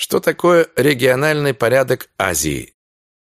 Что такое региональный порядок Азии?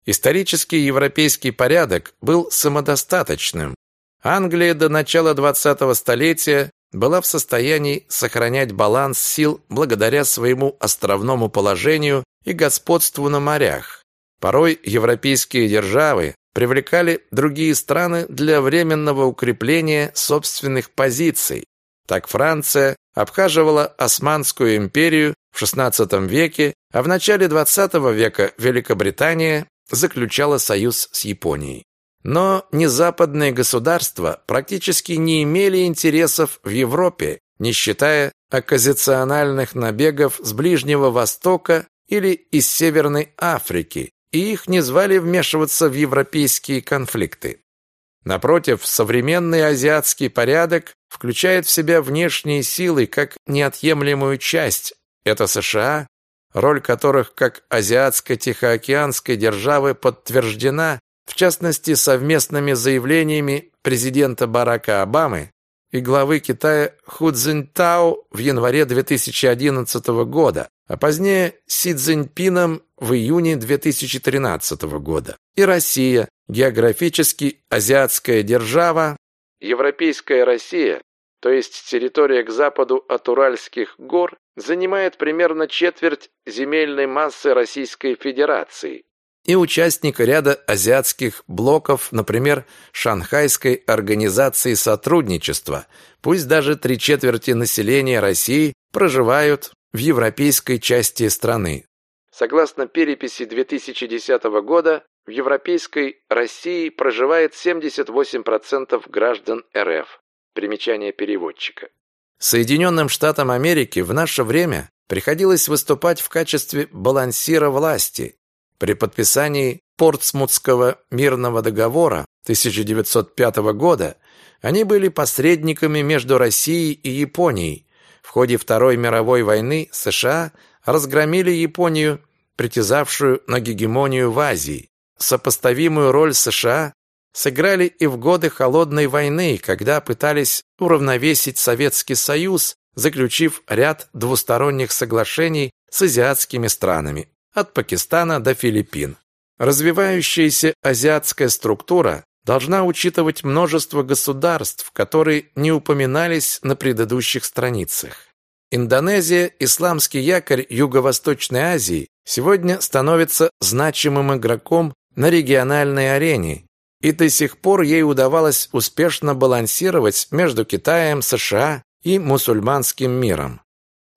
Исторический европейский порядок был самодостаточным. Англия до начала 20-го столетия была в состоянии сохранять баланс сил благодаря своему островному положению и господству на морях. Порой европейские державы привлекали другие страны для временного укрепления собственных позиций. Так Франция обхаживала Османскую империю в XVI веке, а в начале XX века Великобритания заключала союз с Японией. Но незападные государства практически не имели интересов в Европе, не считая оккузациональных набегов с Ближнего Востока или из Северной Африки, и их не звали вмешиваться в европейские конфликты. Напротив, современный азиатский порядок включает в себя внешние силы как неотъемлемую часть. Это США, роль которых как азиатско-тихоокеанской державы подтверждена, в частности, совместными заявлениями президента Барака Обамы и главы Китая Ху Цзиньтао в январе 2011 года, а позднее Си Цзиньпином в июне 2013 года. И Россия, географически азиатская держава, Европейская Россия, то есть территория к западу от Уральских гор, занимает примерно четверть земельной массы Российской Федерации и участник ряда азиатских блоков, например, Шанхайской организации сотрудничества. Пусть даже три четверти населения России проживают в европейской части страны. Согласно переписи 2010 года, в европейской России проживает 78% граждан РФ. Примечание переводчика. Соединенным Штатам Америки в наше время приходилось выступать в качестве балансира власти. При подписании Портсмутского мирного договора 1905 года они были посредниками между Россией и Японией. В ходе Второй мировой войны США разгромили Японию, притязавшую на гегемонию в Азии. Сопоставимую роль США сыграли и в годы Холодной войны, когда пытались уравновесить Советский Союз, заключив ряд двусторонних соглашений с азиатскими странами, от Пакистана до Филиппин. Развивающаяся азиатская структура должна учитывать множество государств, которые не упоминались на предыдущих страницах. Индонезия, исламский якорь Юго-Восточной Азии, сегодня становится значимым игроком на региональной арене и до сих пор ей удавалось успешно балансировать между Китаем, США и мусульманским миром.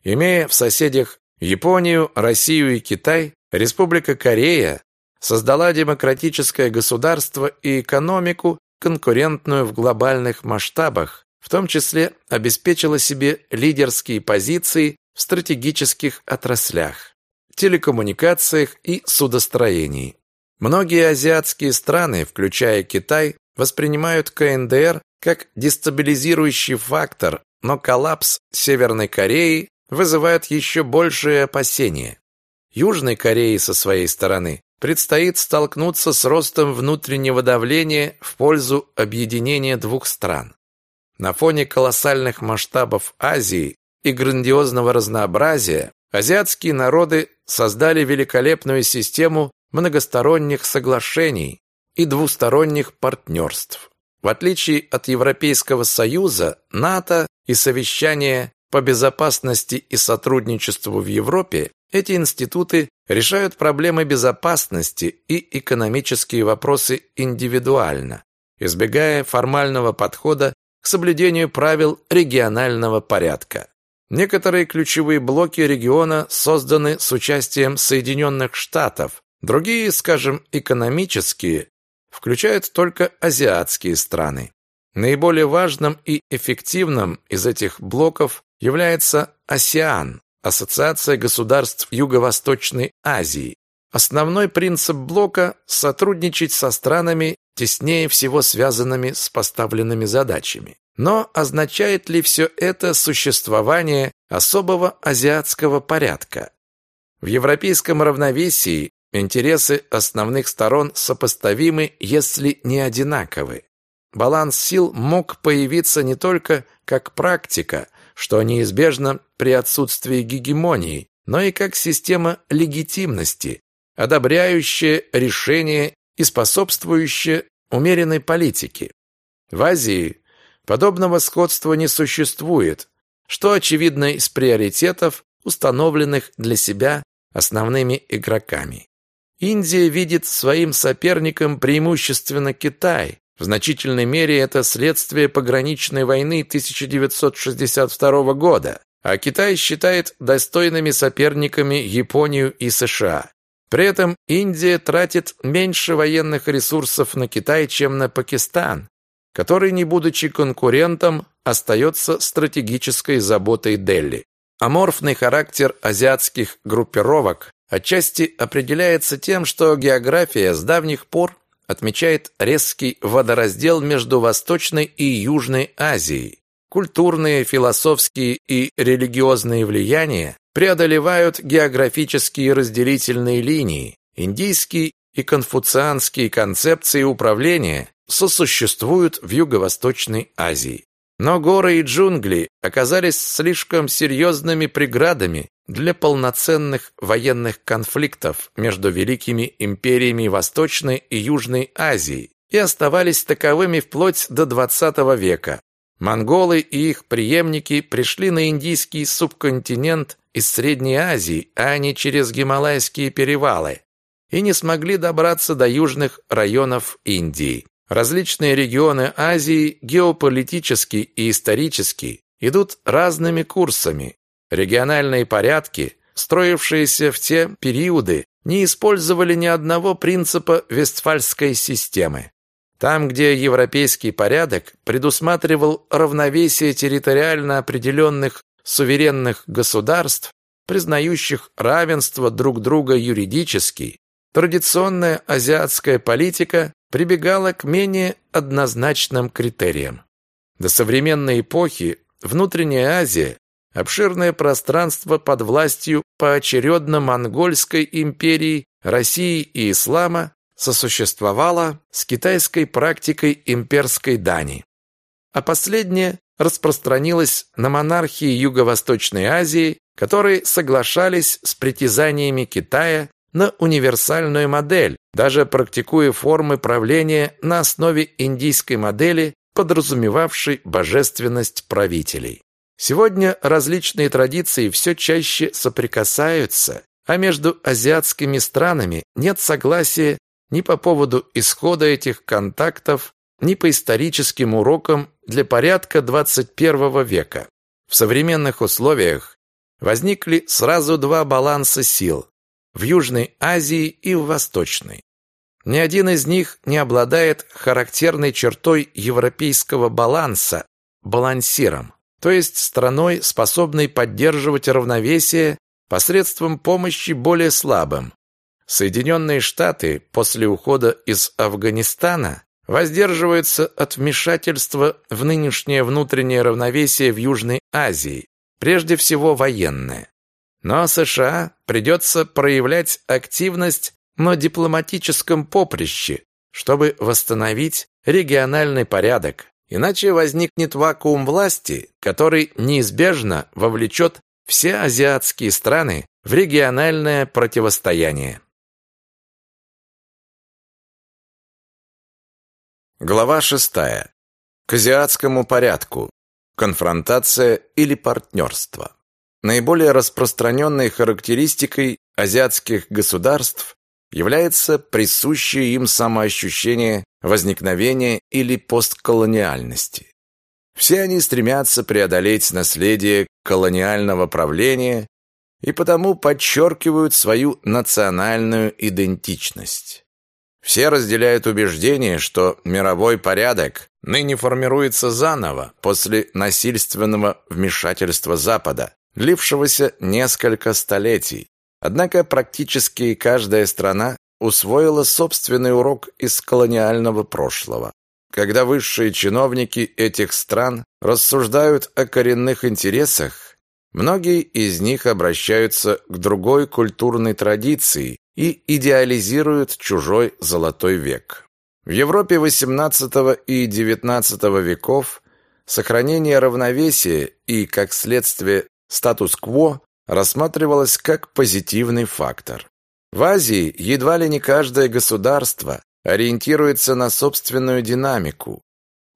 Имея в соседях Японию, Россию и Китай, Республика Корея создала демократическое государство и экономику, конкурентную в глобальных масштабах, в том числе обеспечила себе лидерские позиции в стратегических отраслях, телекоммуникациях и судостроении. Многие азиатские страны, включая Китай, воспринимают КНДР как дестабилизирующий фактор, но коллапс Северной Кореи вызывает еще большие опасения. Южной Корее со своей стороны предстоит столкнуться с ростом внутреннего давления в пользу объединения двух стран. На фоне колоссальных масштабов Азии и грандиозного разнообразия азиатские народы создали великолепную систему многосторонних соглашений и двусторонних партнерств. В отличие от Европейского Союза, НАТО и совещания по безопасности и сотрудничеству в Европе, эти институты решают проблемы безопасности и экономические вопросы индивидуально, избегая формального подхода к соблюдению правил регионального порядка. Некоторые ключевые блоки региона созданы с участием Соединенных Штатов, Другие, скажем, экономические, включают только азиатские страны. Наиболее важным и эффективным из этих блоков является АСЕАН, Ассоциация государств Юго-Восточной Азии. Основной принцип блока – сотрудничать со странами, теснее всего связанными с поставленными задачами. Но означает ли все это существование особого азиатского порядка? В европейском равновесии Интересы основных сторон сопоставимы, если не одинаковы. Баланс сил мог появиться не только как практика, что неизбежно при отсутствии гегемонии, но и как система легитимности, одобряющая решения и способствующая умеренной политике. В Азии подобного сходства не существует, что очевидно из приоритетов, установленных для себя основными игроками. Индия видит своим соперником преимущественно Китай. В значительной мере это следствие пограничной войны 1962 года, а Китай считает достойными соперниками Японию и США. При этом Индия тратит меньше военных ресурсов на Китай, чем на Пакистан, который, не будучи конкурентом, остается стратегической заботой Дели. Аморфный характер азиатских группировок отчасти определяется тем, что география с давних пор отмечает резкий водораздел между Восточной и Южной Азией. Культурные, философские и религиозные влияния преодолевают географические разделительные линии. Индийские и конфуцианские концепции управления сосуществуют в Юго-Восточной Азии. Но горы и джунгли оказались слишком серьезными преградами для полноценных военных конфликтов между великими империями Восточной и Южной Азии и оставались таковыми вплоть до XX века. Монголы и их преемники пришли на индийский субконтинент из Средней Азии, а не через Гималайские перевалы, и не смогли добраться до южных районов Индии. Различные регионы Азии геополитически и исторически идут разными курсами. Региональные порядки, строившиеся в те периоды, не использовали ни одного принципа Вестфальской системы. Там, где европейский порядок предусматривал равновесие территориально определенных суверенных государств, признающих равенство друг друга юридически, традиционная азиатская политика прибегала к менее однозначным критериям. До современной эпохи внутренняя Азия, обширное пространство под властью поочередно Монгольской империи, России и Ислама, сосуществовала с китайской практикой имперской дани. А последняя распространилась на монархии Юго-Восточной Азии, которые соглашались с притязаниями Китая на универсальную модель, даже практикуя формы правления на основе индийской модели, подразумевавшей божественность правителей. Сегодня различные традиции все чаще соприкасаются, а между азиатскими странами нет согласия ни по поводу исхода этих контактов, ни по историческим урокам для порядка 21 века. В современных условиях возникли сразу два баланса сил в Южной Азии и в Восточной. Ни один из них не обладает характерной чертой европейского баланса, балансиром, то есть страной, способной поддерживать равновесие посредством помощи более слабым. Соединенные Штаты после ухода из Афганистана воздерживаются от вмешательства в нынешнее внутреннее равновесие в Южной Азии, прежде всего военное. Но США придется проявлять активность на дипломатическом поприще, чтобы восстановить региональный порядок. Иначе возникнет вакуум власти, который неизбежно вовлечет все азиатские страны в региональное противостояние. Глава шестая. К азиатскому порядку. Конфронтация или партнерство. Наиболее распространенной характеристикой азиатских государств является присущее им самоощущение возникновения или постколониальности. Все они стремятся преодолеть наследие колониального правления и потому подчеркивают свою национальную идентичность. Все разделяют убеждение, что мировой порядок ныне формируется заново после насильственного вмешательства Запада, длившегося несколько столетий. Однако практически каждая страна усвоила собственный урок из колониального прошлого. Когда высшие чиновники этих стран рассуждают о коренных интересах, многие из них обращаются к другой культурной традиции и идеализируют чужой золотой век. В Европе XVIII и XIX веков сохранение равновесия и, как следствие, статус-кво рассматривалось как позитивный фактор. В Азии едва ли не каждое государство ориентируется на собственную динамику.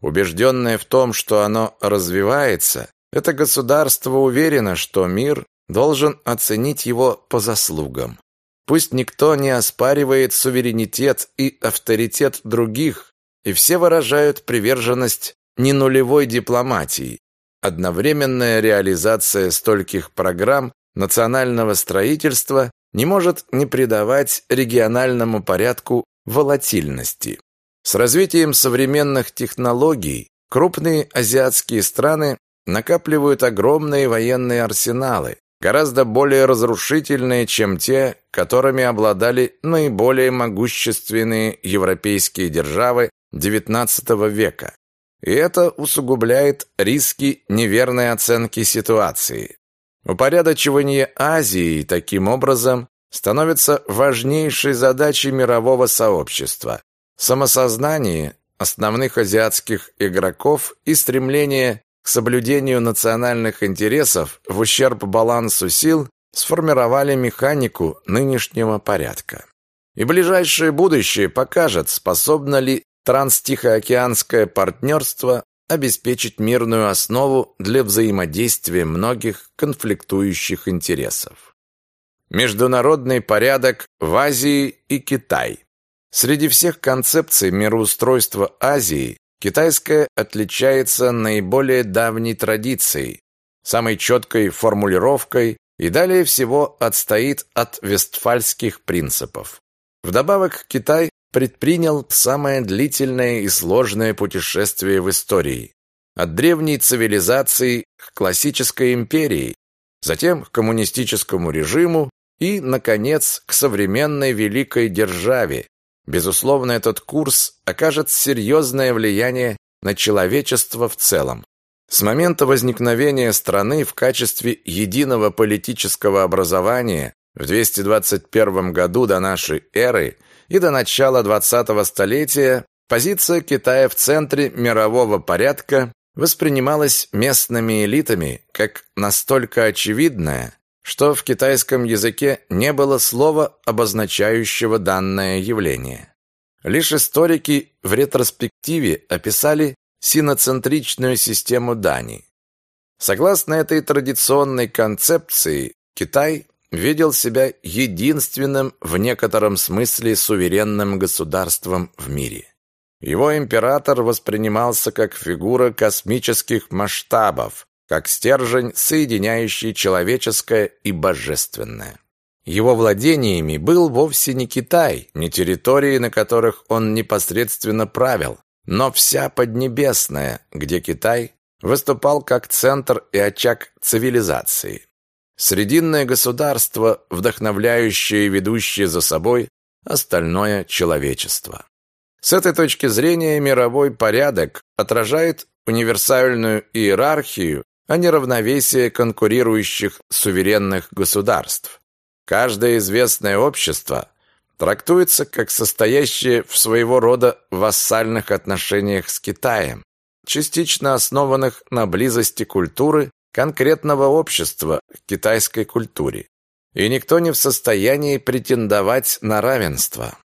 Убежденное в том, что оно развивается, это государство уверено, что мир должен оценить его по заслугам. Пусть никто не оспаривает суверенитет и авторитет других, и все выражают приверженность не нулевой дипломатии. Одновременная реализация стольких программ национального строительства не может не придавать региональному порядку волатильности. С развитием современных технологий крупные азиатские страны накапливают огромные военные арсеналы, гораздо более разрушительные, чем те, которыми обладали наиболее могущественные европейские державы XIX века. И это усугубляет риски неверной оценки ситуации. Упорядочивание Азии таким образом становится важнейшей задачей мирового сообщества. Самосознание основных азиатских игроков и стремление к соблюдению национальных интересов в ущерб балансу сил сформировали механику нынешнего порядка. И ближайшее будущее покажет, способно ли Транстихоокеанское партнерство обеспечить мирную основу для взаимодействия многих конфликтующих интересов. Международный порядок в Азии и Китай. Среди всех концепций мироустройства Азии китайская отличается наиболее давней традицией, самой четкой формулировкой и далее всего отстоит от вестфальских принципов. Вдобавок Китай предпринял самое длительное и сложное путешествие в истории. От древней цивилизации к классической империи, затем к коммунистическому режиму и, наконец, к современной великой державе. Безусловно, этот курс окажет серьезное влияние на человечество в целом. С момента возникновения страны в качестве единого политического образования в 221 году до нашей эры и до начала 20-го столетия позиция Китая в центре мирового порядка воспринималась местными элитами как настолько очевидная, что в китайском языке не было слова, обозначающего данное явление. Лишь историки в ретроспективе описали синоцентричную систему Дании. Согласно этой традиционной концепции, Китай видел себя единственным в некотором смысле суверенным государством в мире. Его император воспринимался как фигура космических масштабов, как стержень, соединяющий человеческое и божественное. Его владениями был вовсе не Китай, не территории, на которых он непосредственно правил, но вся Поднебесная, где Китай выступал как центр и очаг цивилизации. Срединное государство, вдохновляющее и ведущее за собой остальное человечество. С этой точки зрения мировой порядок отражает универсальную иерархию, а не равновесие конкурирующих суверенных государств. Каждое известное общество трактуется как состоящее в своего рода вассальных отношениях с Китаем, частично основанных на близости культуры конкретного общества к китайской культуре. И никто не в состоянии претендовать на равенство.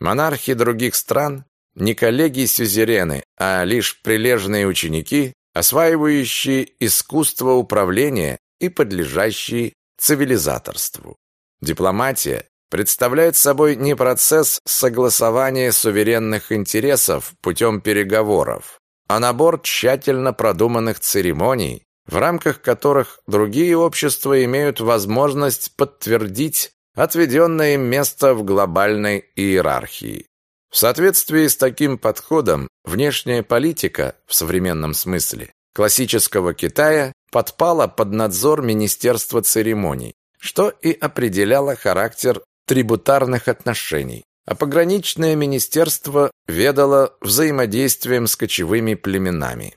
Монархи других стран не коллеги-сюзерены, а лишь прилежные ученики, осваивающие искусство управления и подлежащие цивилизаторству. Дипломатия представляет собой не процесс согласования суверенных интересов путем переговоров, а набор тщательно продуманных церемоний, в рамках которых другие общества имеют возможность подтвердить отведенное им место в глобальной иерархии. В соответствии с таким подходом внешняя политика в современном смысле классического Китая подпала под надзор Министерства церемоний, что и определяло характер трибутарных отношений. А пограничное министерство ведало взаимодействием с кочевыми племенами.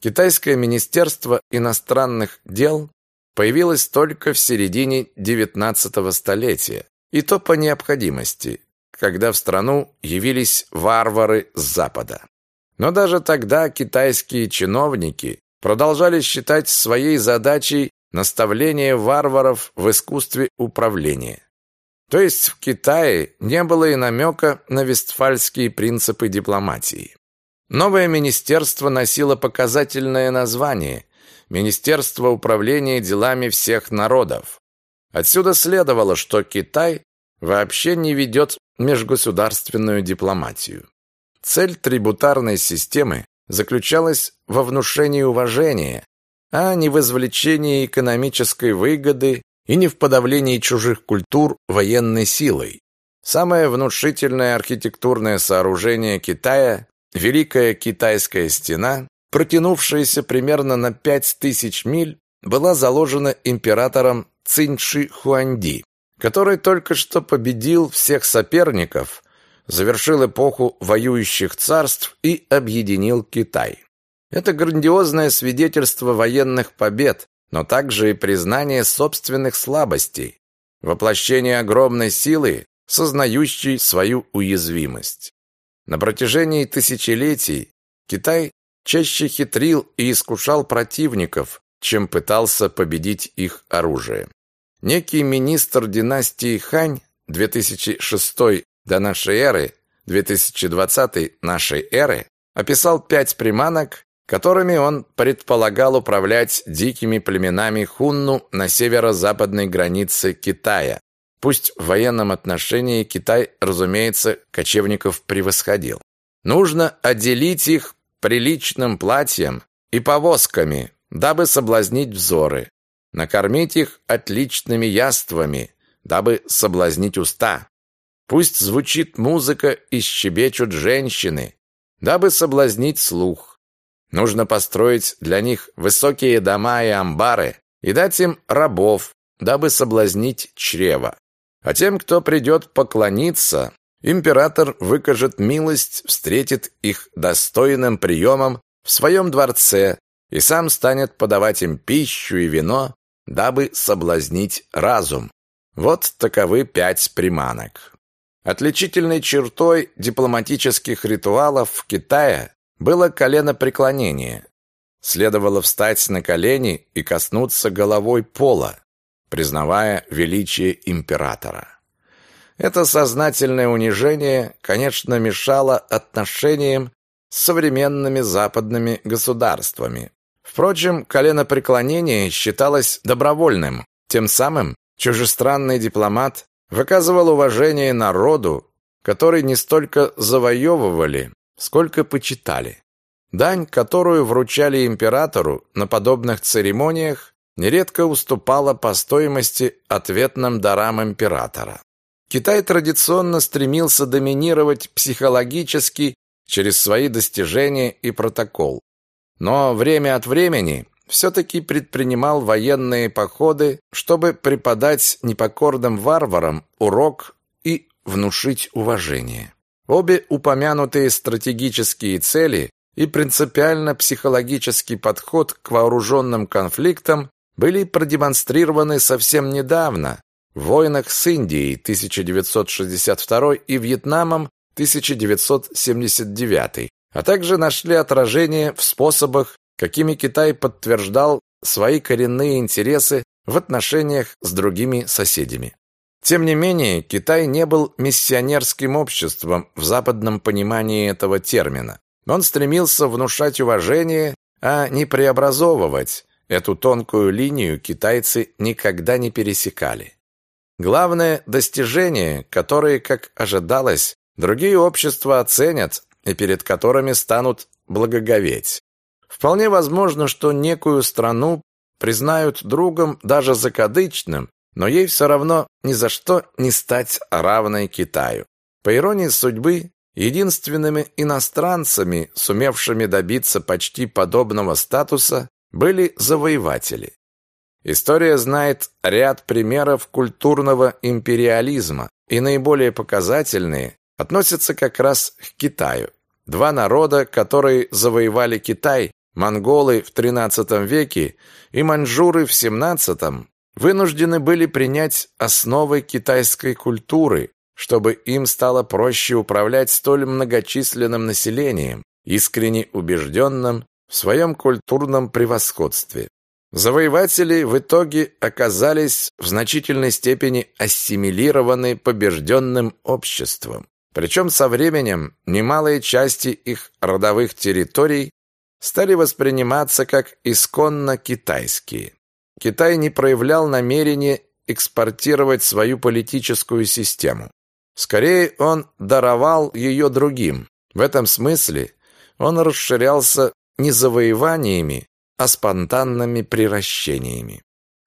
Китайское министерство иностранных дел появилось только в середине XIX столетия, и то по необходимости, когда в страну явились варвары с запада. Но даже тогда китайские чиновники продолжали считать своей задачей наставление варваров в искусстве управления. То есть в Китае не было и намека на вестфальские принципы дипломатии. Новое министерство носило показательное название Министерство управления делами всех народов. Отсюда следовало, что Китай вообще не ведет межгосударственную дипломатию. Цель трибутарной системы заключалась во внушении уважения, а не в извлечении экономической выгоды и не в подавлении чужих культур военной силой. Самое внушительное архитектурное сооружение Китая – Великая Китайская стена, протянувшаяся примерно на 5000 миль, была заложена императором Циньши Хуанди, который только что победил всех соперников, завершил эпоху воюющих царств и объединил Китай. Это грандиозное свидетельство военных побед, но также и признание собственных слабостей, воплощение огромной силы, сознающей свою уязвимость. На протяжении тысячелетий Китай чаще хитрил и искушал противников, чем пытался победить их оружием. Некий министр династии Хань 2006 до нашей эры, 2020 нашей эры описал пять приманок, которыми он предполагал управлять дикими племенами хунну на северо-западной границе Китая. Пусть в военном отношении Китай, разумеется, кочевников превосходил. Нужно отделить их приличным платьем и повозками, дабы соблазнить взоры, накормить их отличными яствами, дабы соблазнить уста. Пусть звучит музыка и щебечут женщины, дабы соблазнить слух. Нужно построить для них высокие дома и амбары и дать им рабов, дабы соблазнить чрево. А тем, кто придет поклониться, император выкажет милость, встретит их достойным приемом в своем дворце и сам станет подавать им пищу и вино, дабы соблазнить разум. Вот таковы пять приманок. Отличительной чертой дипломатических ритуалов в Китае было коленопреклонение. Следовало встать на колени и коснуться головой пола, признавая величие императора. Это сознательное унижение, конечно, мешало отношениям с современными западными государствами. Впрочем, коленопреклонение считалось добровольным. Тем самым чужестранный дипломат выказывал уважение народу, который не столько завоевывали, сколько почитали. Дань, которую вручали императору на подобных церемониях, нередко уступала по стоимости ответным дарам императора. Китай традиционно стремился доминировать психологически через свои достижения и протокол. Но время от времени все-таки предпринимал военные походы, чтобы преподать непокорным варварам урок и внушить уважение. Обе упомянутые стратегические цели и принципиально-психологический подход к вооруженным конфликтам были продемонстрированы совсем недавно в войнах с Индией 1962 и Вьетнамом 1979, а также нашли отражение в способах, какими Китай подтверждал свои коренные интересы в отношениях с другими соседями. Тем не менее, Китай не был миссионерским обществом в западном понимании этого термина. Он стремился внушать уважение, а не преобразовывать. Эту тонкую линию китайцы никогда не пересекали. Главное достижение, которое, как ожидалось, другие общества оценят и перед которыми станут благоговеть. Вполне возможно, что некую страну признают другом даже закадычным, но ей все равно ни за что не стать равной Китаю. По иронии судьбы, единственными иностранцами, сумевшими добиться почти подобного статуса, были завоеватели. История знает ряд примеров культурного империализма, и наиболее показательные относятся как раз к Китаю. Два народа, которые завоевали Китай, монголы в XIII веке и маньчжуры в XVII, вынуждены были принять основы китайской культуры, чтобы им стало проще управлять столь многочисленным населением, искренне убежденным в своем культурном превосходстве. Завоеватели в итоге оказались в значительной степени ассимилированы побежденным обществом. Причем со временем немалые части их родовых территорий стали восприниматься как исконно китайские. Китай не проявлял намерения экспортировать свою политическую систему. Скорее, он даровал ее другим. В этом смысле он расширялся не завоеваниями, а спонтанными приращениями.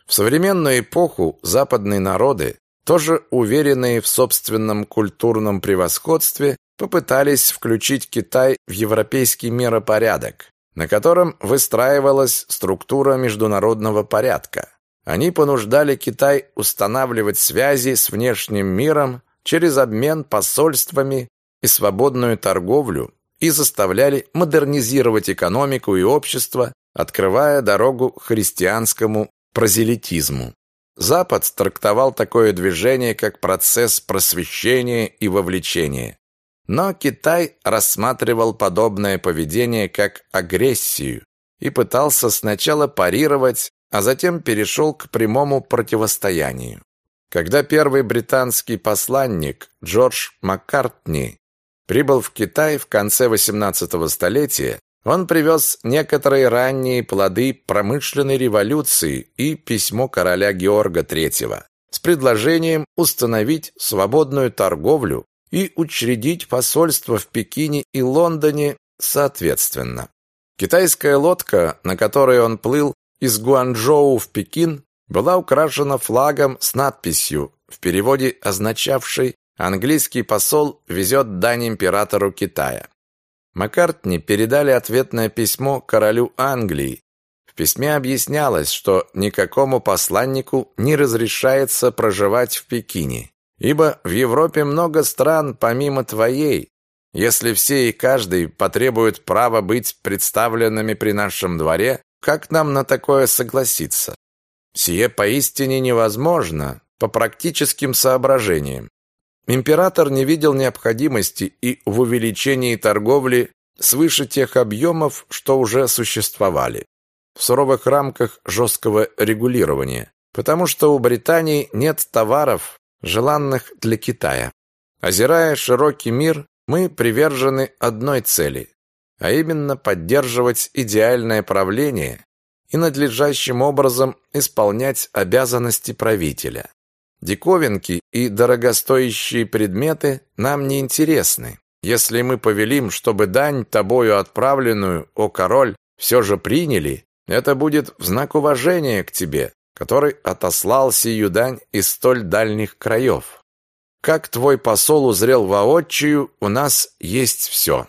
В современную эпоху западные народы, тоже уверенные в собственном культурном превосходстве, попытались включить Китай в европейский миропорядок, на котором выстраивалась структура международного порядка. Они понуждали Китай устанавливать связи с внешним миром через обмен посольствами и свободную торговлю и заставляли модернизировать экономику и общество, открывая дорогу христианскому прозелитизму. Запад трактовал такое движение как процесс просвещения и вовлечения. Но Китай рассматривал подобное поведение как агрессию и пытался сначала парировать, а затем перешел к прямому противостоянию. Когда первый британский посланник Джордж Маккартни прибыл в Китай в конце XVIII столетия, он привез некоторые ранние плоды промышленной революции и письмо короля Георга III с предложением установить свободную торговлю и учредить посольство в Пекине и Лондоне соответственно. Китайская лодка, на которой он плыл из Гуанчжоу в Пекин, была украшена флагом с надписью, в переводе означавшей «Английский посол везет дань императору Китая». Маккартни передали ответное письмо королю Англии. В письме объяснялось, что никакому посланнику не разрешается проживать в Пекине, ибо в Европе много стран помимо твоей. Если все и каждый потребуют права быть представленными при нашем дворе, как нам на такое согласиться? Сие поистине невозможно по практическим соображениям. Император не видел необходимости и в увеличении торговли свыше тех объемов, что уже существовали, в суровых рамках жесткого регулирования, потому что у Британии нет товаров, желанных для Китая. Озирая широкий мир, мы привержены одной цели, а именно поддерживать идеальное правление и надлежащим образом исполнять обязанности правителя. Диковинки и дорогостоящие предметы нам не интересны. Если мы повелим, чтобы дань тобою отправленную, о король, все же приняли, это будет в знак уважения к тебе, который отослал сию дань из столь дальних краев. Как твой посол узрел воочию, у нас есть все.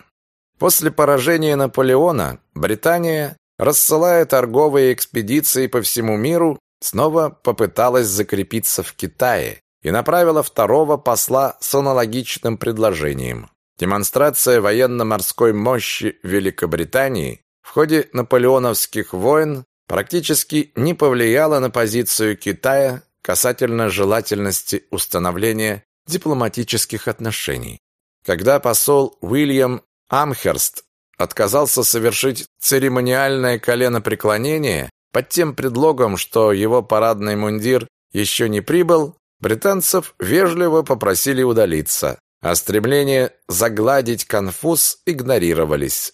После поражения Наполеона Британия, рассылая торговые экспедиции по всему миру, снова попыталась закрепиться в Китае и направила второго посла с аналогичным предложением. Демонстрация военно-морской мощи Великобритании в ходе наполеоновских войн практически не повлияла на позицию Китая касательно желательности установления дипломатических отношений. Когда посол Уильям Амхерст отказался совершить церемониальное коленопреклонение под тем предлогом, что его парадный мундир еще не прибыл, британцев вежливо попросили удалиться, а стремление загладить конфуз игнорировались.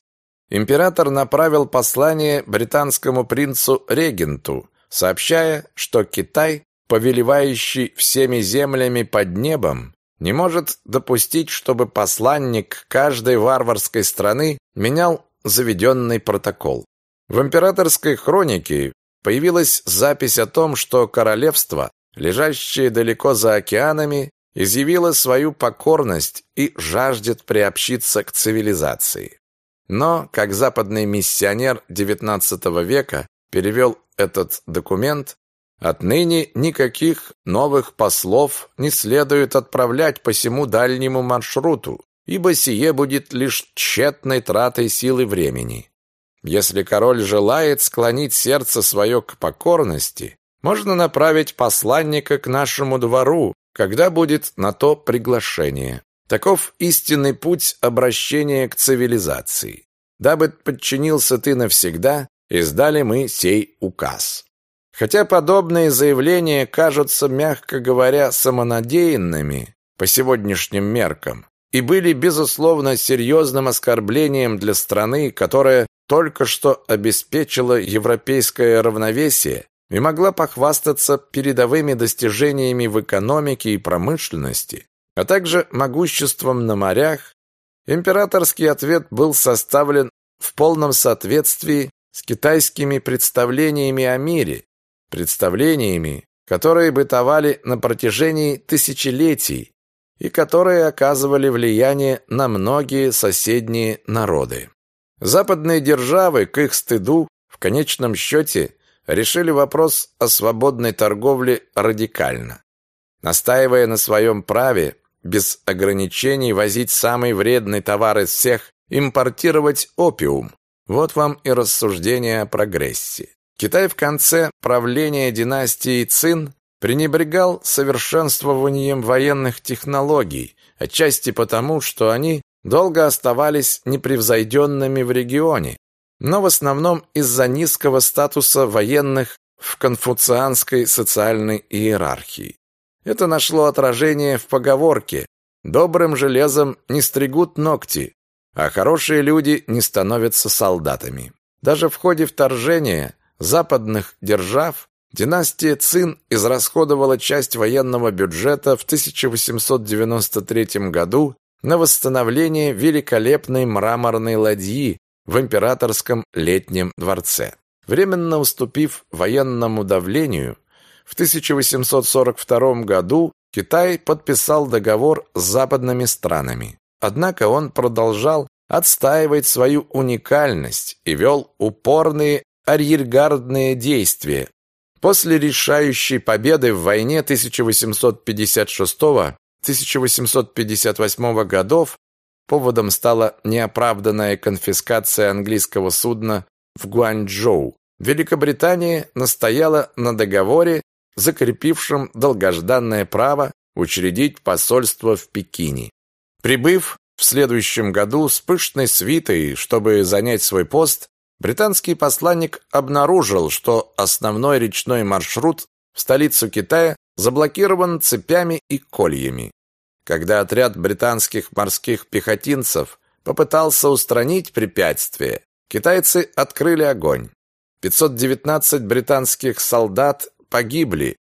Император направил послание британскому принцу-регенту, сообщая, что Китай, повелевающий всеми землями под небом, не может допустить, чтобы посланник каждой варварской страны менял заведенный протокол. В императорской хронике появилась запись о том, что королевство, лежащее далеко за океанами, изъявило свою покорность и жаждет приобщиться к цивилизации. Но, как западный миссионер XIX века перевел этот документ, отныне никаких новых послов не следует отправлять по всему дальнему маршруту, ибо сие будет лишь тщетной тратой силы времени. Если король желает склонить сердце свое к покорности, можно направить посланника к нашему двору, когда будет на то приглашение. Таков истинный путь обращения к цивилизации. Дабы подчинился ты навсегда, издали мы сей указ. Хотя подобные заявления кажутся, мягко говоря, самонадеянными по сегодняшним меркам и были, безусловно, серьезным оскорблением для страны, которая только что обеспечила европейское равновесие и могла похвастаться передовыми достижениями в экономике и промышленности, а также могуществом на морях, императорский ответ был составлен в полном соответствии с китайскими представлениями о мире, представлениями, которые бытовали на протяжении тысячелетий и которые оказывали влияние на многие соседние народы. Западные державы, к их стыду, в конечном счете решили вопрос о свободной торговле радикально, настаивая на своем праве без ограничений возить самый вредный товар из всех, импортировать опиум. Вот вам и рассуждение о прогрессе. Китай в конце правления династии Цин пренебрегал совершенствованием военных технологий, отчасти потому, что они долго оставались непревзойденными в регионе, но в основном из-за низкого статуса военных в конфуцианской социальной иерархии. Это нашло отражение в поговорке «добрым железом не стригут ногти, а хорошие люди не становятся солдатами». Даже в ходе вторжения западных держав династия Цин израсходовала часть военного бюджета в 1893 году на восстановление великолепной мраморной ладьи в императорском летнем дворце. Временно уступив военному давлению, в 1842 году Китай подписал договор с западными странами. Однако он продолжал отстаивать свою уникальность и вел упорные арьергардные действия. После решающей победы в войне 1856-1858 годов поводом стала неоправданная конфискация английского судна в Гуанчжоу. Великобритания настояла на договоре, закрепившем долгожданное право учредить посольство в Пекине. Прибыв в следующем году с пышной свитой, чтобы занять свой пост, британский посланник обнаружил, что основной речной маршрут в столицу Китая заблокирован цепями и кольями. Когда отряд британских морских пехотинцев попытался устранить препятствие, китайцы открыли огонь. 519 британских солдат погибли,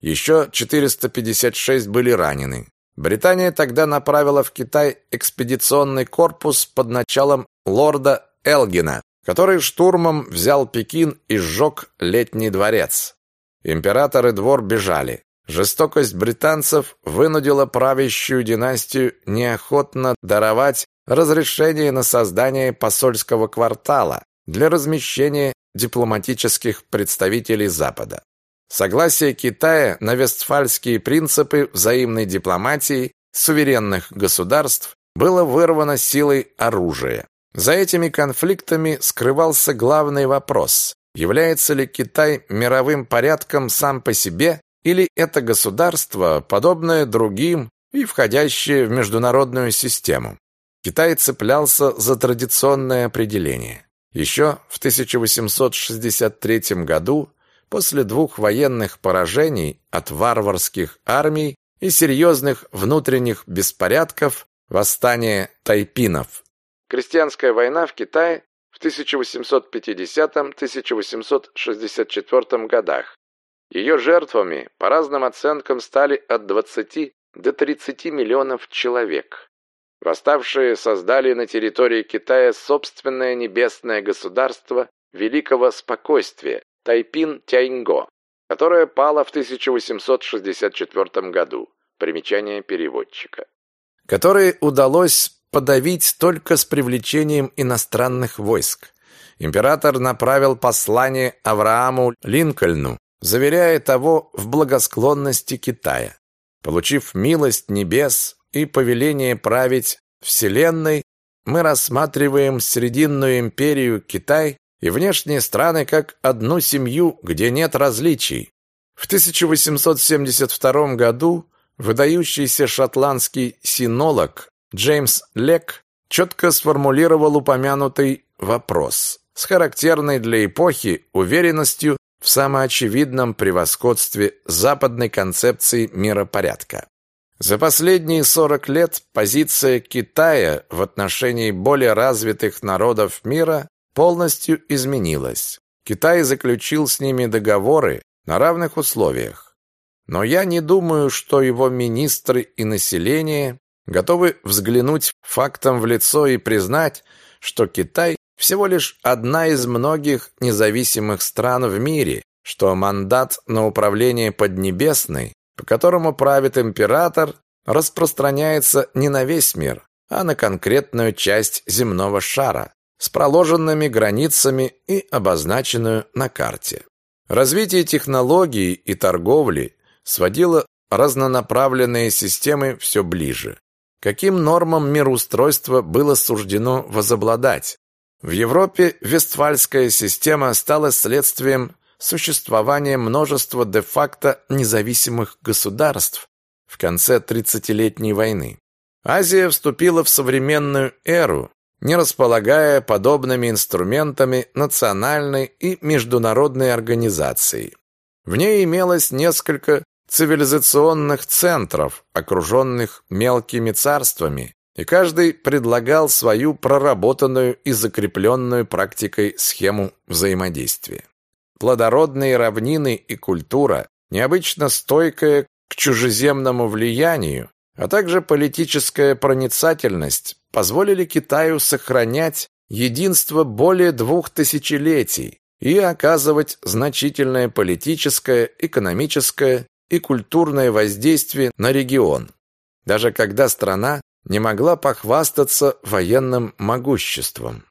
еще 456 были ранены. Британия тогда направила в Китай экспедиционный корпус под началом лорда Элгина, который штурмом взял Пекин и сжег Летний дворец. Император и двор бежали. Жестокость британцев вынудила правящую династию неохотно даровать разрешение на создание посольского квартала для размещения дипломатических представителей Запада. Согласие Китая на вестфальские принципы взаимной дипломатии суверенных государств было вырвано силой оружия. За этими конфликтами скрывался главный вопрос: является ли Китай мировым порядком сам по себе или это государство, подобное другим и входящее в международную систему? Китай цеплялся за традиционное определение. Еще в 1863 году после двух военных поражений от варварских армий и серьезных внутренних беспорядков восстания тайпинов. Крестьянская война в Китае в 1850-1864 годах. Ее жертвами, по разным оценкам, стали от 20 до 30 миллионов человек. Восставшие создали на территории Китая собственное небесное государство великого спокойствия, Тайпин-Тяньго, которая пала в 1864 году. Примечание переводчика. Которой удалось подавить только с привлечением иностранных войск. Император направил послание Аврааму Линкольну, заверяя того в благосклонности Китая. Получив милость небес и повеление править Вселенной, мы рассматриваем Срединную империю Китай и внешние страны как одну семью, где нет различий. В 1872 году выдающийся шотландский синолог Джеймс Лек четко сформулировал упомянутый вопрос с характерной для эпохи уверенностью в самоочевидном превосходстве западной концепции миропорядка. За последние 40 лет позиция Китая в отношении более развитых народов мира полностью изменилась. Китай заключил с ними договоры на равных условиях. Но я не думаю, что его министры и население готовы взглянуть фактам в лицо и признать, что Китай всего лишь одна из многих независимых стран в мире, что мандат на управление Поднебесной, по которому правит император, распространяется не на весь мир, а на конкретную часть земного шара с проложенными границами и обозначенную на карте. Развитие технологий и торговли сводило разнонаправленные системы все ближе. Каким нормам мироустройства было суждено возобладать? В Европе Вестфальская система стала следствием существования множества де-факто независимых государств в конце Тридцатилетней войны. Азия вступила в современную эру, не располагая подобными инструментами национальной и международной организации. В ней имелось несколько цивилизационных центров, окруженных мелкими царствами, и каждый предлагал свою проработанную и закрепленную практикой схему взаимодействия. Плодородные равнины и культура, необычно стойкая к чужеземному влиянию, а также политическая проницательность позволили Китаю сохранять единство более двух тысячелетий и оказывать значительное политическое, экономическое и культурное воздействие на регион, даже когда страна не могла похвастаться военным могуществом.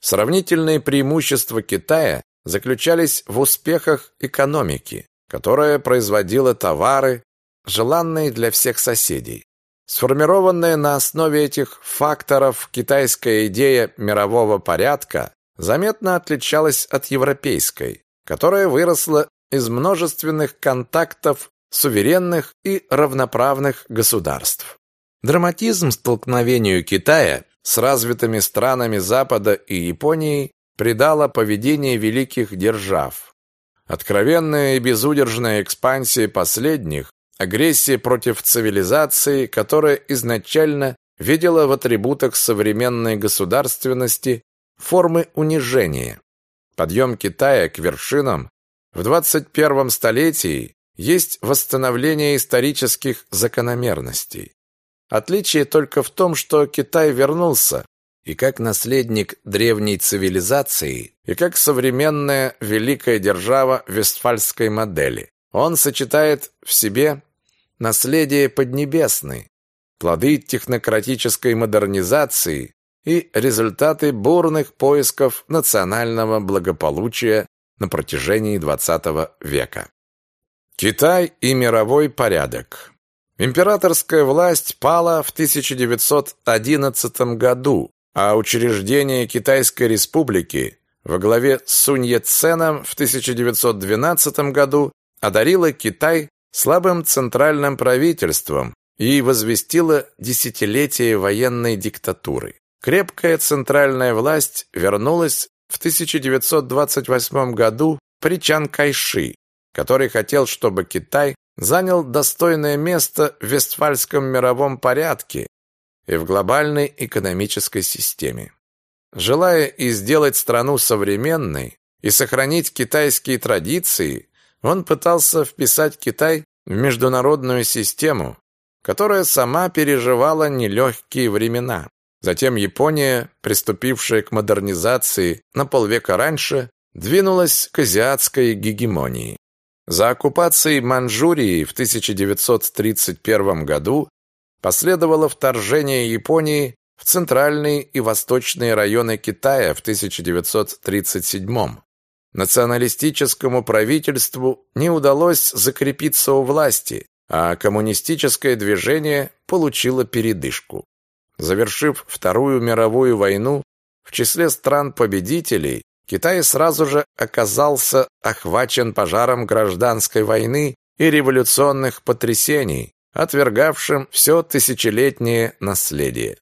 Сравнительные преимущества Китая заключались в успехах экономики, которая производила товары, желанные для всех соседей. Сформированная на основе этих факторов китайская идея мирового порядка заметно отличалась от европейской, которая выросла из множественных контактов суверенных и равноправных государств. Драматизм столкновению Китая с развитыми странами Запада и Японией придало поведение великих держав. Откровенная и безудержная экспансия последних, агрессия против цивилизации, которая изначально видела в атрибутах современной государственности формы унижения. Подъем Китая к вершинам в 21 столетии есть восстановление исторических закономерностей. Отличие только в том, что Китай вернулся и как наследник древней цивилизации, и как современная великая держава вестфальской модели. Он сочетает в себе наследие Поднебесной, плоды технократической модернизации и результаты бурных поисков национального благополучия на протяжении XX века. Китай и мировой порядок. Императорская власть пала в 1911 году, а учреждение Китайской республики во главе с Сунь Яценом в 1912 году одарило Китай слабым центральным правительством и возвестило десятилетие военной диктатуры. Крепкая центральная власть вернулась в 1928 году при Чан Кайши, который хотел, чтобы Китай занял достойное место в вестфальском мировом порядке и в глобальной экономической системе. Желая и сделать страну современной и сохранить китайские традиции, он пытался вписать Китай в международную систему, которая сама переживала нелегкие времена. Затем Япония, приступившая к модернизации на полвека раньше, двинулась к азиатской гегемонии. За оккупацией Манчжурии в 1931 году последовало вторжение Японии в центральные и восточные районы Китая в 1937. Националистическому правительству не удалось закрепиться у власти, а коммунистическое движение получило передышку. Завершив Вторую мировую войну, в числе стран-победителей Китай сразу же оказался охвачен пожаром гражданской войны и революционных потрясений, отвергавшим все тысячелетнее наследие.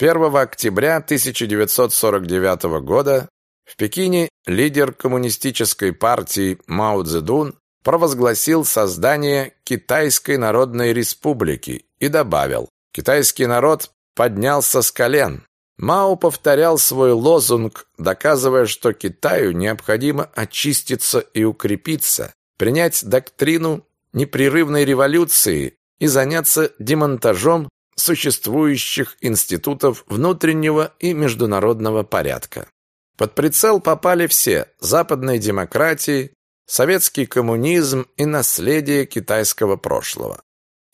1 октября 1949 года В Пекине лидер коммунистической партии Мао Цзэдун провозгласил создание Китайской Народной Республики и добавил «Китайский народ поднялся с колен». Мао повторял свой лозунг, доказывая, что Китаю необходимо очиститься и укрепиться, принять доктрину непрерывной революции и заняться демонтажом существующих институтов внутреннего и международного порядка. Под прицел попали все – западные демократии, советский коммунизм и наследие китайского прошлого.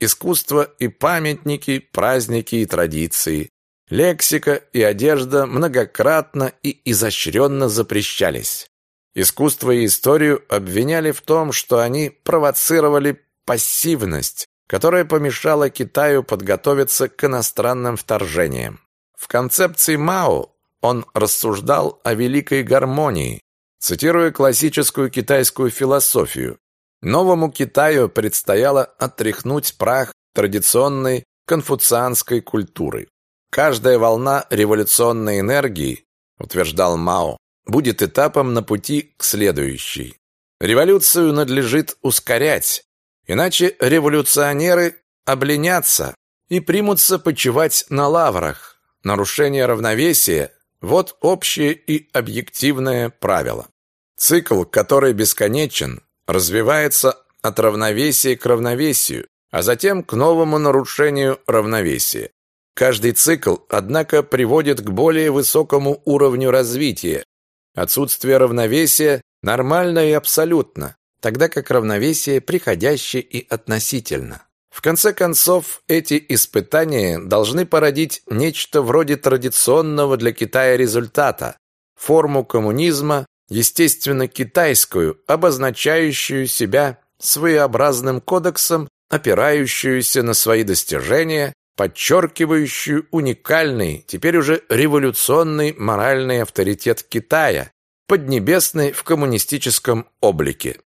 Искусство и памятники, праздники и традиции, лексика и одежда многократно и изощренно запрещались. Искусство и историю обвиняли в том, что они провоцировали пассивность, которая помешала Китаю подготовиться к иностранным вторжениям. В концепции Мао он рассуждал о великой гармонии, цитируя классическую китайскую философию. Новому Китаю предстояло отряхнуть прах традиционной конфуцианской культуры. Каждая волна революционной энергии, утверждал Мао, будет этапом на пути к следующей. Революцию надлежит ускорять, иначе революционеры обленятся и примутся почивать на лаврах. Нарушение равновесия вот общее и объективное правило. Цикл, который бесконечен, развивается от равновесия к равновесию, а затем к новому нарушению равновесия. Каждый цикл, однако, приводит к более высокому уровню развития. Отсутствие равновесия нормально и абсолютно, тогда как равновесие приходящее и относительно. В конце концов, эти испытания должны породить нечто вроде традиционного для Китая результата – форму коммунизма, естественно китайскую, обозначающую себя своеобразным кодексом, опирающуюся на свои достижения, подчеркивающую уникальный, теперь уже революционный моральный авторитет Китая, поднебесный в коммунистическом облике.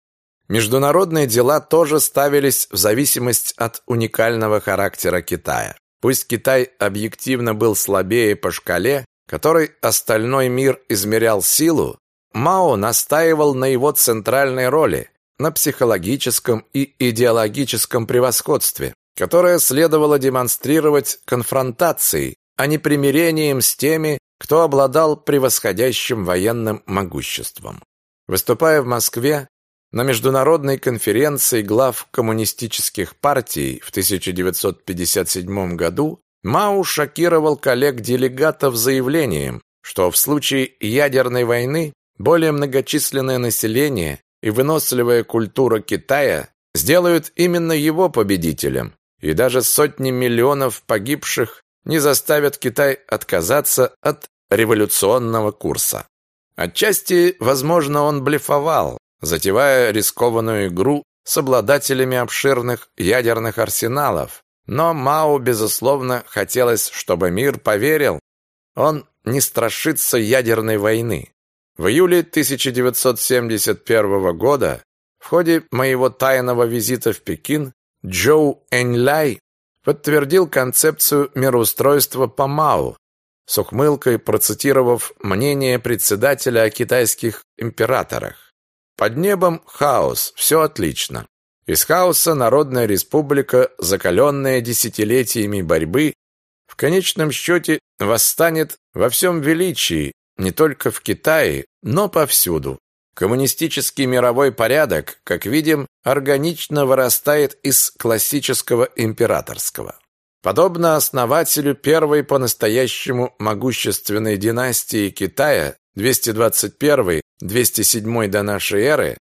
Международные дела тоже ставились в зависимость от уникального характера Китая. Пусть Китай объективно был слабее по шкале, которой остальной мир измерял силу, Мао настаивал на его центральной роли, на психологическом и идеологическом превосходстве, которое следовало демонстрировать конфронтацией, а не примирением с теми, кто обладал превосходящим военным могуществом. Выступая в Москве, на международной конференции глав коммунистических партий в 1957 году Мау шокировал коллег-делегатов заявлением, что в случае ядерной войны более многочисленное население и выносливая культура Китая сделают именно его победителем, и даже сотни миллионов погибших не заставят Китай отказаться от революционного курса. Отчасти, возможно, он блефовал, затевая рискованную игру с обладателями обширных ядерных арсеналов. Но Мао, безусловно, хотелось, чтобы мир поверил, он не страшится ядерной войны. В июле 1971 года в ходе моего тайного визита в Пекин Джоу Эньляй подтвердил концепцию мироустройства по Мао, с ухмылкой процитировав мнение председателя о китайских императорах. Под небом хаос, все отлично. Из хаоса Народная Республика, закаленная десятилетиями борьбы, в конечном счете восстанет во всем величии, не только в Китае, но повсюду. Коммунистический мировой порядок, как видим, органично вырастает из классического императорского. Подобно основателю первой по-настоящему могущественной династии Китая 221-207 до нашей эры,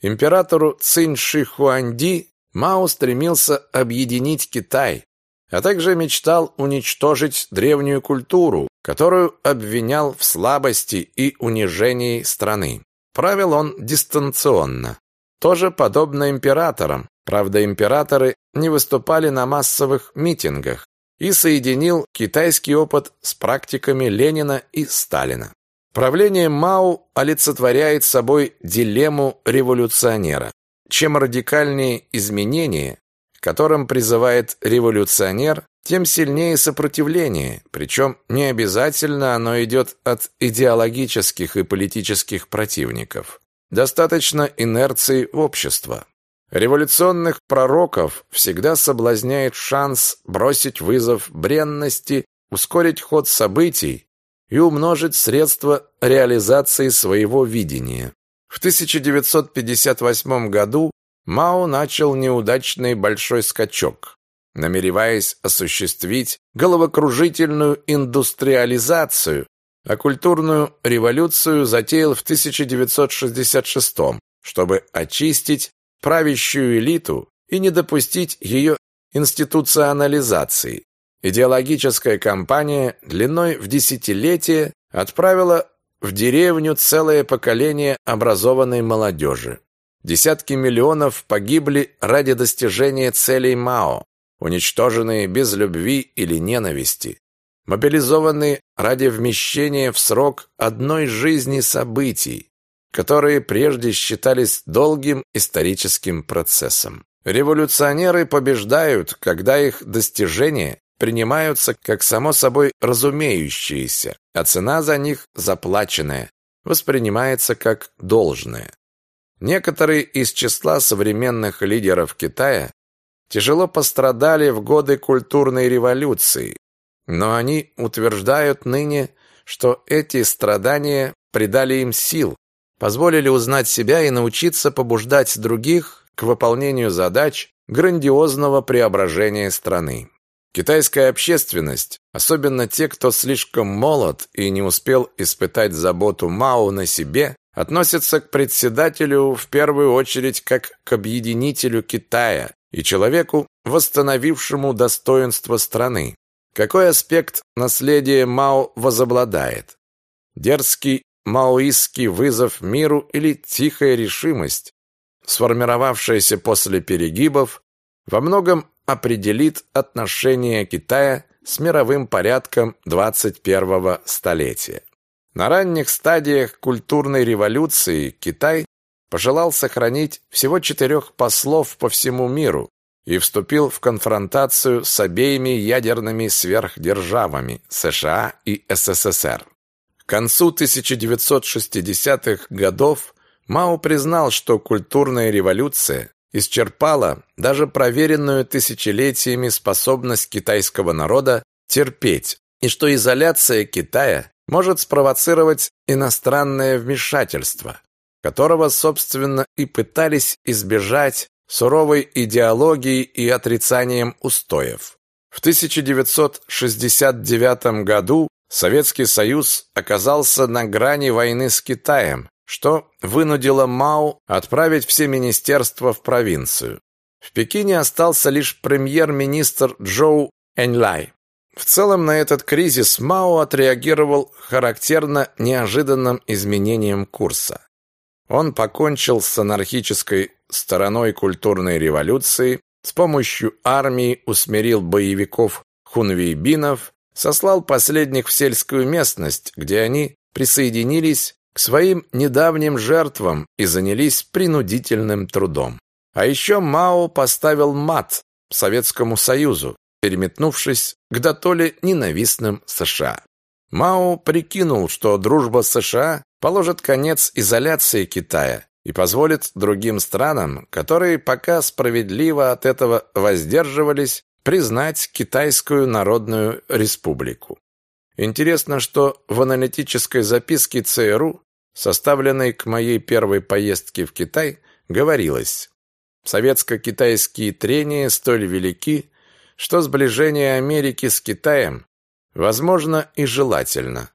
императору Цинь Ши Хуанди Мао стремился объединить Китай, а также мечтал уничтожить древнюю культуру, которую обвинял в слабости и унижении страны. Правил он дистанционно, тоже подобно императорам, правда императоры не выступали на массовых митингах, и соединил китайский опыт с практиками Ленина и Сталина. Правление Мао олицетворяет собой дилемму революционера. Чем радикальнее изменения, которым призывает революционер, тем сильнее сопротивление, причем не обязательно оно идет от идеологических и политических противников. Достаточно инерции общества. Революционных пророков всегда соблазняет шанс бросить вызов бренности, ускорить ход событий и умножить средства реализации своего видения. В 1958 году Мао начал неудачный большой скачок, намереваясь осуществить головокружительную индустриализацию, а культурную революцию затеял в 1966 чтобы очистить правящую элиту и не допустить ее институционализации. Идеологическая кампания длиной в десятилетие отправила в деревню целое поколение образованной молодежи. Десятки миллионов погибли ради достижения целей Мао, уничтоженные без любви или ненависти, мобилизованные ради вмещения в срок одной жизни событий, которые прежде считались долгим историческим процессом. Революционеры побеждают, когда их достижения принимаются как само собой разумеющиеся, а цена за них заплаченная, воспринимается как должное. Некоторые из числа современных лидеров Китая тяжело пострадали в годы культурной революции, но они утверждают ныне, что эти страдания придали им сил, позволили узнать себя и научиться побуждать других к выполнению задач грандиозного преображения страны. Китайская общественность, особенно те, кто слишком молод и не успел испытать заботу Мао на себе, относятся к председателю в первую очередь как к объединителю Китая и человеку, восстановившему достоинство страны. Какой аспект наследия Мао возобладает? Дерзкий маоистский вызов миру или тихая решимость, сформировавшаяся после перегибов, во многом определит отношение Китая с мировым порядком 21-го столетия. На ранних стадиях культурной революции Китай пожелал сохранить всего четырех послов по всему миру и вступил в конфронтацию с обеими ядерными сверхдержавами США и СССР. К концу 1960-х годов Мао признал, что культурная революция исчерпала даже проверенную тысячелетиями способность китайского народа терпеть, и что изоляция Китая может спровоцировать иностранное вмешательство, которого, собственно, и пытались избежать суровой идеологией и отрицанием устоев. В 1969 году Советский Союз оказался на грани войны с Китаем, что вынудило Мао отправить все министерства в провинцию. В Пекине остался лишь премьер-министр Джоу Эньлай. В целом на этот кризис Мао отреагировал характерно неожиданным изменением курса. Он покончил с анархической стороной культурной революции, с помощью армии усмирил боевиков хунвейбинов сослал последних в сельскую местность, где они присоединились к своим недавним жертвам и занялись принудительным трудом. А еще Мао поставил мат Советскому Союзу, переметнувшись к дотоле ненавистным США. Мао прикинул, что дружба США положит конец изоляции Китая и позволит другим странам, которые пока справедливо от этого воздерживались, признать Китайскую Народную Республику. Интересно, что в аналитической записке ЦРУ, составленной к моей первой поездке в Китай, говорилось «Советско-китайские трения столь велики, что сближение Америки с Китаем возможно и желательно.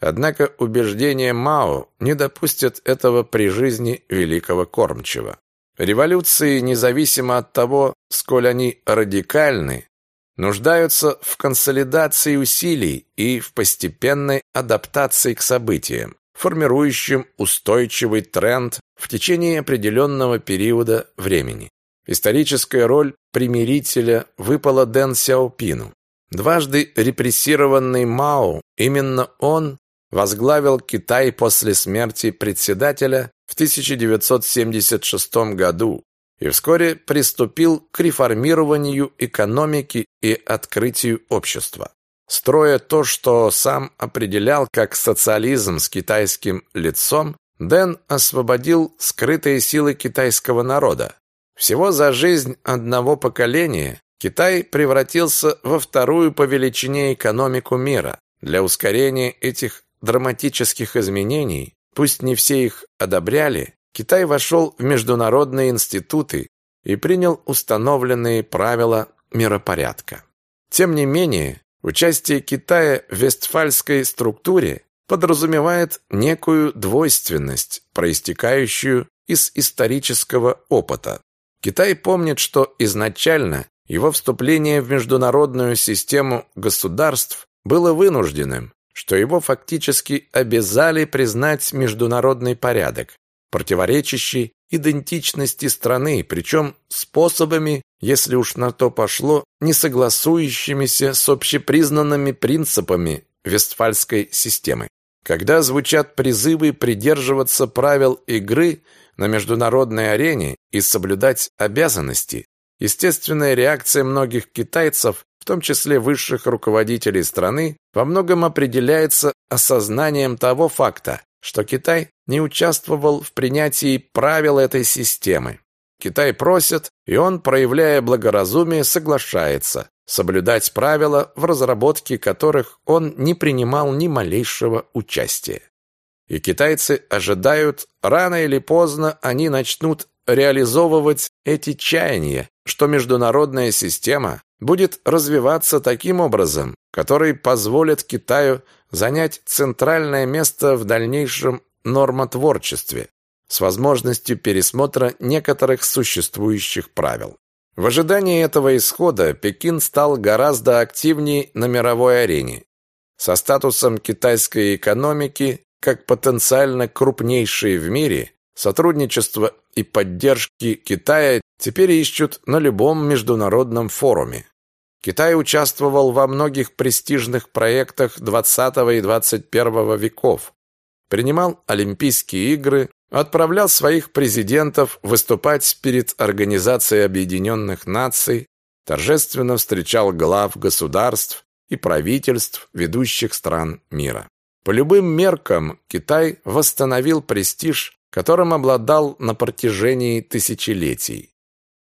Однако убеждения Мао не допустят этого при жизни великого кормчего. Революции, независимо от того, сколь они радикальны, нуждаются в консолидации усилий и в постепенной адаптации к событиям, формирующим устойчивый тренд в течение определенного периода времени. Историческая роль примирителя выпала Дэн Сяопину. Дважды репрессированный Мао, именно он возглавил Китай после смерти председателя в 1976 году и вскоре приступил к реформированию экономики и открытию общества. Строя то, что сам определял как социализм с китайским лицом, Дэн освободил скрытые силы китайского народа. Всего за жизнь одного поколения Китай превратился во вторую по величине экономику мира. Для ускорения этих драматических изменений, пусть не все их одобряли, Китай вошел в международные институты и принял установленные правила миропорядка. Тем не менее, участие Китая в вестфальской структуре подразумевает некую двойственность, проистекающую из исторического опыта. Китай помнит, что изначально его вступление в международную систему государств было вынужденным, что его фактически обязали признать международный порядок, противоречащий идентичности страны, причем способами, если уж на то пошло, не согласующимися с общепризнанными принципами Вестфальской системы. Когда звучат призывы придерживаться правил игры на международной арене и соблюдать обязанности, Естественная реакция многих китайцев, в том числе высших руководителей страны, во многом определяется осознанием того факта, что Китай не участвовал в принятии правил этой системы. Китай просит, и он, проявляя благоразумие, соглашается соблюдать правила, в разработке которых он не принимал ни малейшего участия. И китайцы ожидают, рано или поздно они начнут реализовывать эти чаяния, что международная система будет развиваться таким образом, который позволит Китаю занять центральное место в дальнейшем нормотворчестве с возможностью пересмотра некоторых существующих правил. В ожидании этого исхода Пекин стал гораздо активнее на мировой арене. Со статусом китайской экономики как потенциально крупнейшей в мире, сотрудничество и поддержки Китая теперь ищут на любом международном форуме. Китай участвовал во многих престижных проектах XX и XXI веков, принимал Олимпийские игры, отправлял своих президентов выступать перед Организацией Объединенных Наций, торжественно встречал глав государств и правительств ведущих стран мира. По любым меркам Китай восстановил престиж которым обладал на протяжении тысячелетий.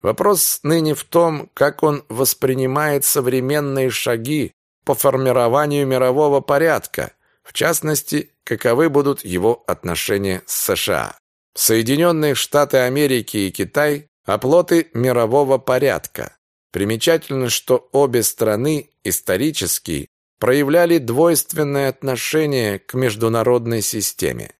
Вопрос ныне в том, как он воспринимает современные шаги по формированию мирового порядка, в частности, каковы будут его отношения с США. Соединенные Штаты Америки и Китай – оплоты мирового порядка. Примечательно, что обе страны исторически проявляли двойственное отношение к международной системе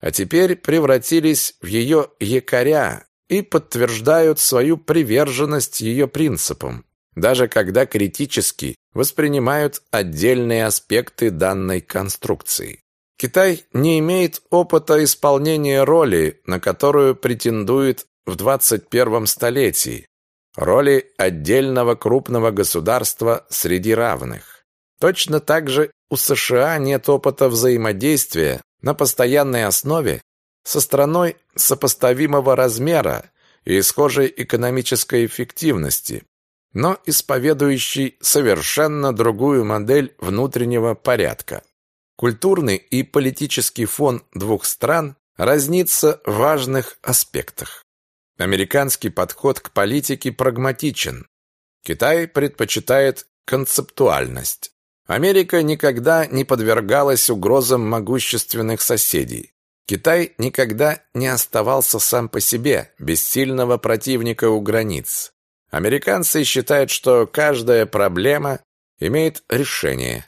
а теперь превратились в ее якоря и подтверждают свою приверженность ее принципам, даже когда критически воспринимают отдельные аспекты данной конструкции. Китай не имеет опыта исполнения роли, на которую претендует в 21 столетии, роли отдельного крупного государства среди равных. Точно так же у США нет опыта взаимодействия на постоянной основе со страной сопоставимого размера и схожей экономической эффективности, но исповедующей совершенно другую модель внутреннего порядка. Культурный и политический фон двух стран разнится в важных аспектах. Американский подход к политике прагматичен. Китай предпочитает концептуальность. Америка никогда не подвергалась угрозам могущественных соседей. Китай никогда не оставался сам по себе, без сильного противника у границ. Американцы считают, что каждая проблема имеет решение.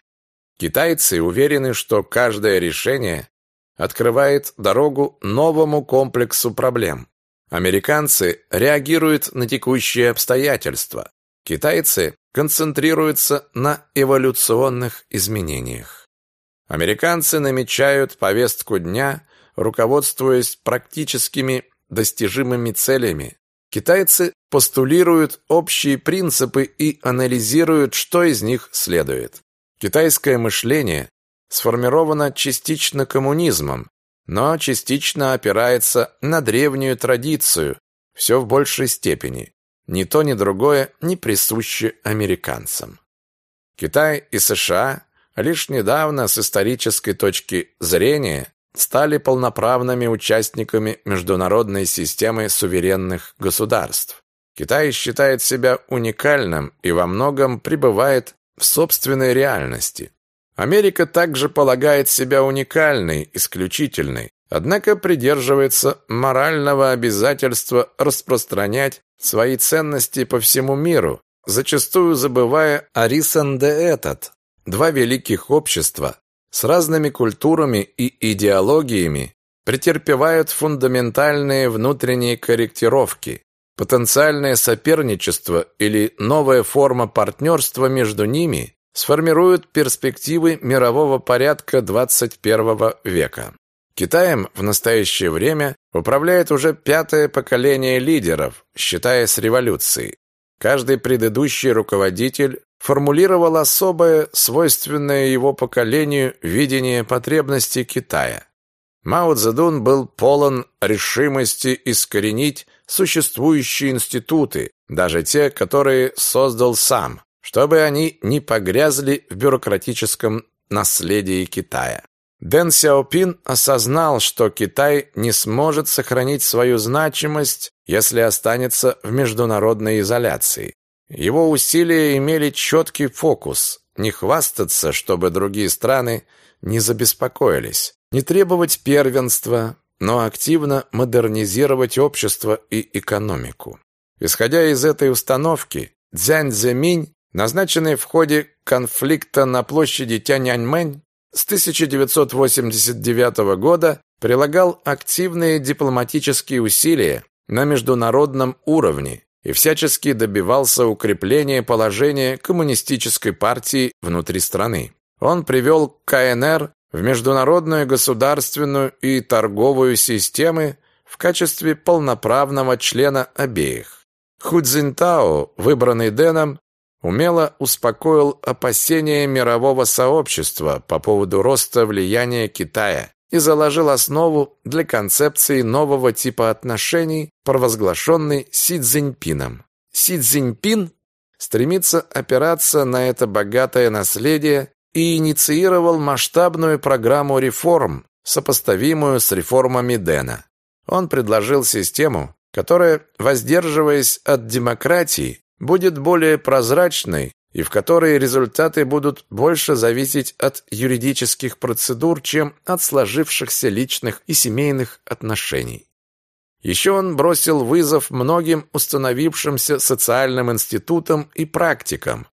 Китайцы уверены, что каждое решение открывает дорогу новому комплексу проблем. Американцы реагируют на текущие обстоятельства. Китайцы концентрируется на эволюционных изменениях. Американцы намечают повестку дня, руководствуясь практическими достижимыми целями. Китайцы постулируют общие принципы и анализируют, что из них следует. Китайское мышление сформировано частично коммунизмом, но частично опирается на древнюю традицию, все в большей степени. Ни то, ни другое не присуще американцам. Китай и США лишь недавно с исторической точки зрения стали полноправными участниками международной системы суверенных государств. Китай считает себя уникальным и во многом пребывает в собственной реальности. Америка также полагает себя уникальной, исключительной, однако придерживается морального обязательства распространять свои ценности по всему миру, зачастую забывая о рисан де этот. Два великих общества с разными культурами и идеологиями претерпевают фундаментальные внутренние корректировки. Потенциальное соперничество или новая форма партнерства между ними сформируют перспективы мирового порядка 21 века. Китаем в настоящее время управляет уже пятое поколение лидеров, считая с революцией. Каждый предыдущий руководитель формулировал особое, свойственное его поколению видение потребностей Китая. Мао Цзэдун был полон решимости искоренить существующие институты, даже те, которые создал сам, чтобы они не погрязли в бюрократическом наследии Китая. Дэн Сяопин осознал, что Китай не сможет сохранить свою значимость, если останется в международной изоляции. Его усилия имели четкий фокус – не хвастаться, чтобы другие страны не забеспокоились, не требовать первенства, но активно модернизировать общество и экономику. Исходя из этой установки, Цзянь Цзэминь, назначенный в ходе конфликта на площади Тяньаньмэнь, с 1989 года прилагал активные дипломатические усилия на международном уровне и всячески добивался укрепления положения коммунистической партии внутри страны. Он привел КНР в международную государственную и торговую системы в качестве полноправного члена обеих. Худзинтао, выбранный Дэном, умело успокоил опасения мирового сообщества по поводу роста влияния Китая и заложил основу для концепции нового типа отношений, провозглашенной Си Цзиньпином. Си Цзиньпин стремится опираться на это богатое наследие и инициировал масштабную программу реформ, сопоставимую с реформами Дэна. Он предложил систему, которая, воздерживаясь от демократии, будет более прозрачной и в которой результаты будут больше зависеть от юридических процедур, чем от сложившихся личных и семейных отношений. Еще он бросил вызов многим установившимся социальным институтам и практикам,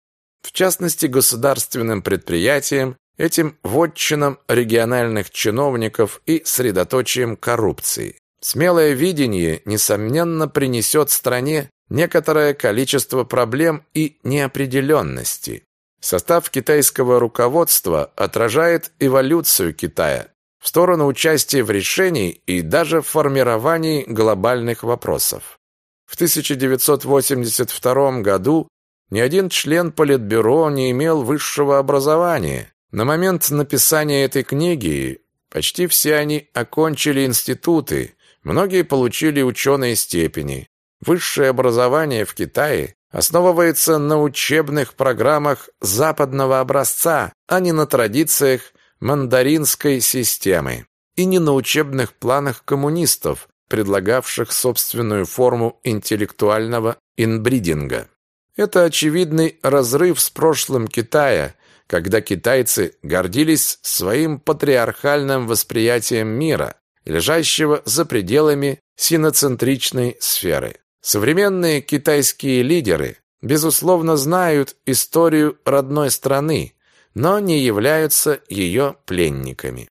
в частности государственным предприятиям, этим вотчинам региональных чиновников и средоточием коррупции. Смелое видение, несомненно, принесет стране некоторое количество проблем и неопределенности. Состав китайского руководства отражает эволюцию Китая в сторону участия в решении и даже формировании глобальных вопросов. В 1982 году ни один член Политбюро не имел высшего образования. На момент написания этой книги почти все они окончили институты, многие получили ученые степени. Высшее образование в Китае основывается на учебных программах западного образца, а не на традициях мандаринской системы и не на учебных планах коммунистов, предлагавших собственную форму интеллектуального инбридинга. Это очевидный разрыв с прошлым Китая, когда китайцы гордились своим патриархальным восприятием мира, лежащего за пределами синоцентричной сферы. Современные китайские лидеры, безусловно, знают историю родной страны, но не являются ее пленниками.